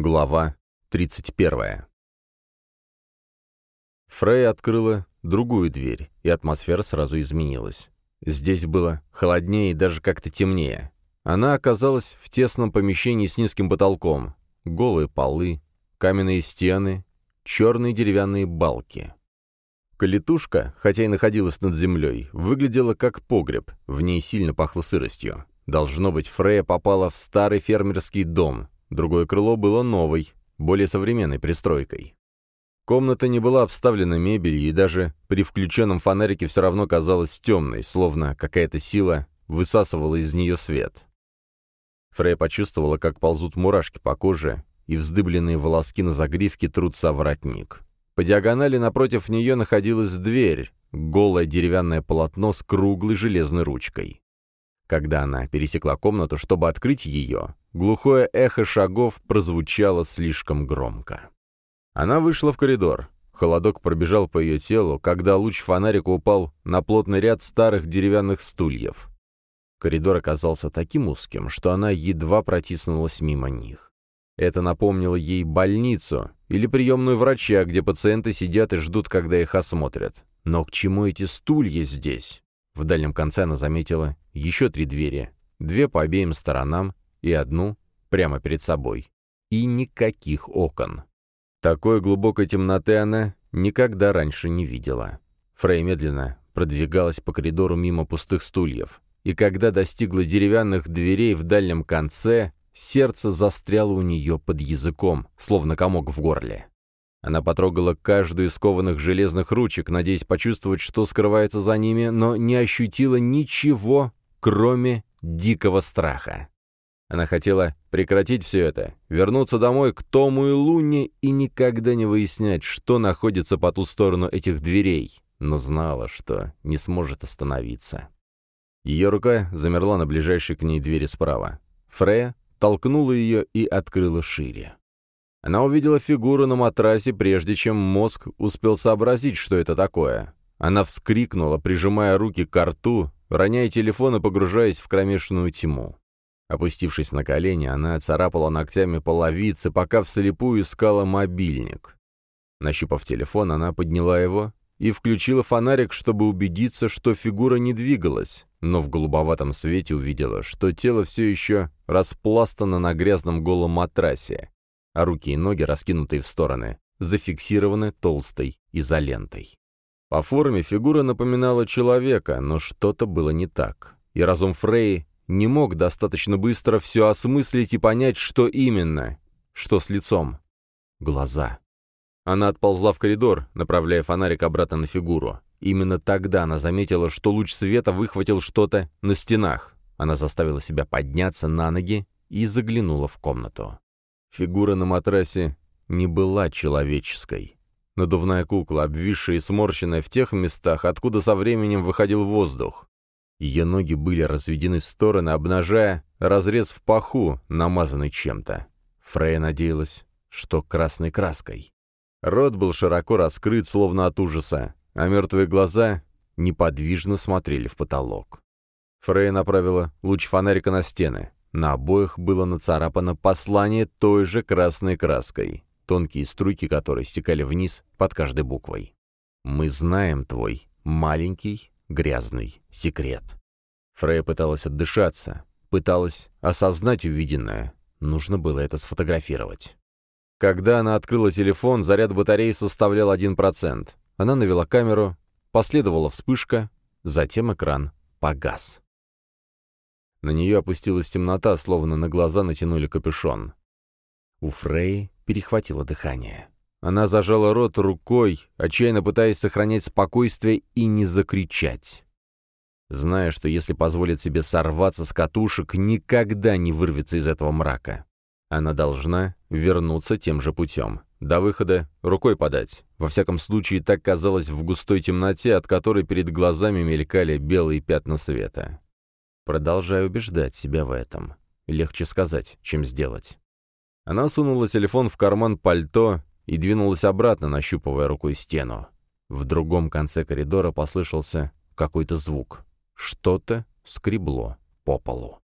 Глава 31. Фрей открыла другую дверь, и атмосфера сразу изменилась. Здесь было холоднее и даже как-то темнее. Она оказалась в тесном помещении с низким потолком. Голые полы, каменные стены, черные деревянные балки. Калитушка, хотя и находилась над землей, выглядела как погреб, в ней сильно пахло сыростью. Должно быть, Фрея попала в старый фермерский дом, Другое крыло было новой, более современной пристройкой. Комната не была обставлена мебелью, и даже при включенном фонарике все равно казалась темной, словно какая-то сила высасывала из нее свет. Фрея почувствовала, как ползут мурашки по коже, и вздыбленные волоски на загривке трутся воротник. По диагонали напротив нее находилась дверь, голое деревянное полотно с круглой железной ручкой. Когда она пересекла комнату, чтобы открыть ее, глухое эхо шагов прозвучало слишком громко. Она вышла в коридор. Холодок пробежал по ее телу, когда луч фонарика упал на плотный ряд старых деревянных стульев. Коридор оказался таким узким, что она едва протиснулась мимо них. Это напомнило ей больницу или приемную врача, где пациенты сидят и ждут, когда их осмотрят. Но к чему эти стулья здесь? В дальнем конце она заметила еще три двери, две по обеим сторонам и одну прямо перед собой. И никаких окон. Такой глубокой темноты она никогда раньше не видела. Фрей медленно продвигалась по коридору мимо пустых стульев, и когда достигла деревянных дверей в дальнем конце, сердце застряло у нее под языком, словно комок в горле. Она потрогала каждую из кованых железных ручек, надеясь почувствовать, что скрывается за ними, но не ощутила ничего, кроме дикого страха. Она хотела прекратить все это, вернуться домой к Тому и Луне и никогда не выяснять, что находится по ту сторону этих дверей, но знала, что не сможет остановиться. Ее рука замерла на ближайшей к ней двери справа. Фрея толкнула ее и открыла шире. Она увидела фигуру на матрасе, прежде чем мозг успел сообразить, что это такое. Она вскрикнула, прижимая руки к рту, роняя телефон и погружаясь в кромешную тьму. Опустившись на колени, она царапала ногтями половицы, пока вслепую искала мобильник. Нащупав телефон, она подняла его и включила фонарик, чтобы убедиться, что фигура не двигалась, но в голубоватом свете увидела, что тело все еще распластано на грязном голом матрасе, а руки и ноги, раскинутые в стороны, зафиксированы толстой изолентой. По форме фигура напоминала человека, но что-то было не так. И разум Фрей не мог достаточно быстро все осмыслить и понять, что именно. Что с лицом? Глаза. Она отползла в коридор, направляя фонарик обратно на фигуру. Именно тогда она заметила, что луч света выхватил что-то на стенах. Она заставила себя подняться на ноги и заглянула в комнату. Фигура на матрасе не была человеческой. Надувная кукла, обвисшая и сморщенная в тех местах, откуда со временем выходил воздух. Ее ноги были разведены в стороны, обнажая разрез в паху, намазанный чем-то. Фрея надеялась, что красной краской. Рот был широко раскрыт, словно от ужаса, а мертвые глаза неподвижно смотрели в потолок. Фрея направила луч фонарика на стены. На обоих было нацарапано послание той же красной краской, тонкие струйки которой стекали вниз под каждой буквой. «Мы знаем твой маленький грязный секрет». Фрея пыталась отдышаться, пыталась осознать увиденное. Нужно было это сфотографировать. Когда она открыла телефон, заряд батареи составлял 1%. Она навела камеру, последовала вспышка, затем экран погас. На нее опустилась темнота, словно на глаза натянули капюшон. У Фрей перехватило дыхание. Она зажала рот рукой, отчаянно пытаясь сохранять спокойствие и не закричать. Зная, что если позволит себе сорваться с катушек, никогда не вырвется из этого мрака. Она должна вернуться тем же путем. До выхода рукой подать. Во всяком случае, так казалось в густой темноте, от которой перед глазами мелькали белые пятна света. Продолжаю убеждать себя в этом. Легче сказать, чем сделать. Она сунула телефон в карман пальто и двинулась обратно, нащупывая рукой стену. В другом конце коридора послышался какой-то звук. Что-то скребло по полу.